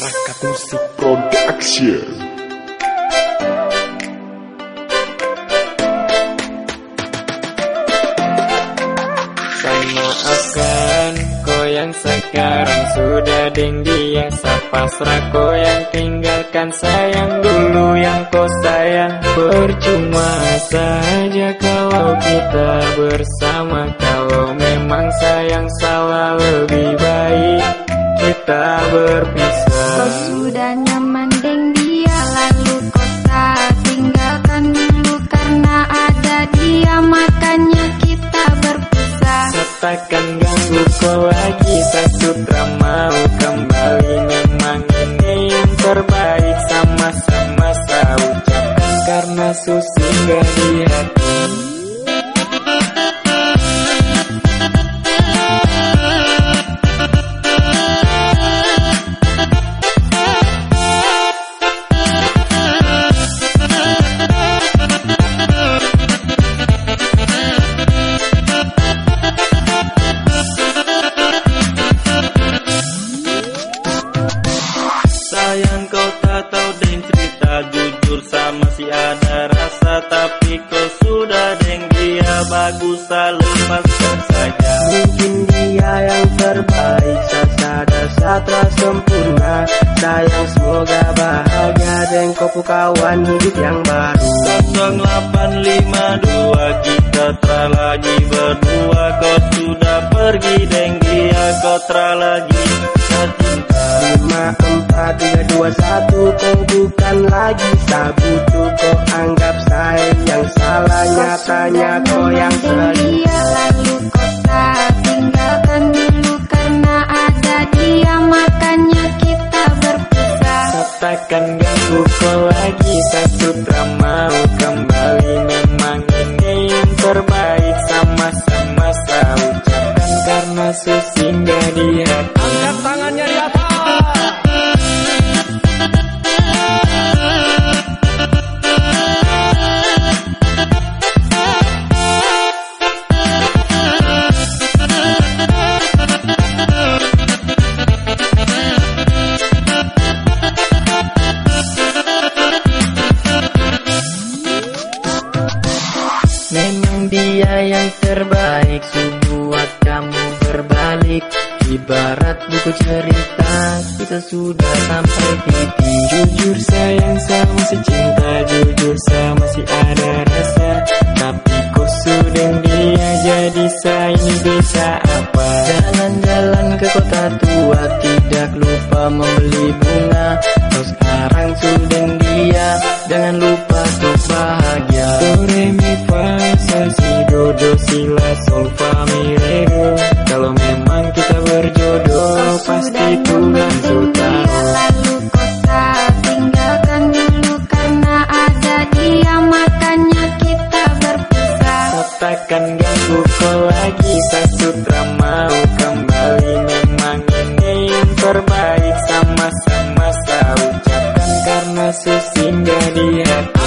Masyarakat Musik Production Saya maafkan kau yang sekarang sudah deng dia Sapa kau yang tinggalkan sayang dulu. Yang kau sayang Percuma saja kalau kita bersama. Kalau memang sayang salah lebih baik kita berpisah. Kau sudah nyaman deng dia lalu kau tak tinggalkan dulu Karena ada dia makanya kita berpisah. Katakan ganggu kau lagi Saya sutra mau kembali. Memang ini yang terbaik Sama-sama saya ucapkan Karena susinggah di hati bagus lepaskan saja Mungkin dia yang terbaik Sasada satra sempurna. Sayang semoga bahagia Dan kawan hidup yang baru. 0852 kita telah lagi berdua tiga dua satu Kau bukan lagi sabutu Kau anggap saya yang salah Nyatanya kau yang selingkuh dia lalu kau tak tinggalkan dulu Karena ada dia makanya kita berpisah. Katakan ganggu kau lagi Saya sutra mau kembali terbaik Buat kamu berbalik. Ibarat buku cerita Kita sudah sampai titik. Jujur sayang saya masih cinta Jujur saya masih ada rasa. Tapi kau sudah dia Jadi saya ini bisa apa? Jalan-jalan ke kota tua Tidak lupa membeli Sulfa Kalau memang kita berjodoh Pasti Tuhan Sultan Lalu ganggu kau lagi Sutra mau kembali. Memang yang terbaik Sama-sama saya Karena susah di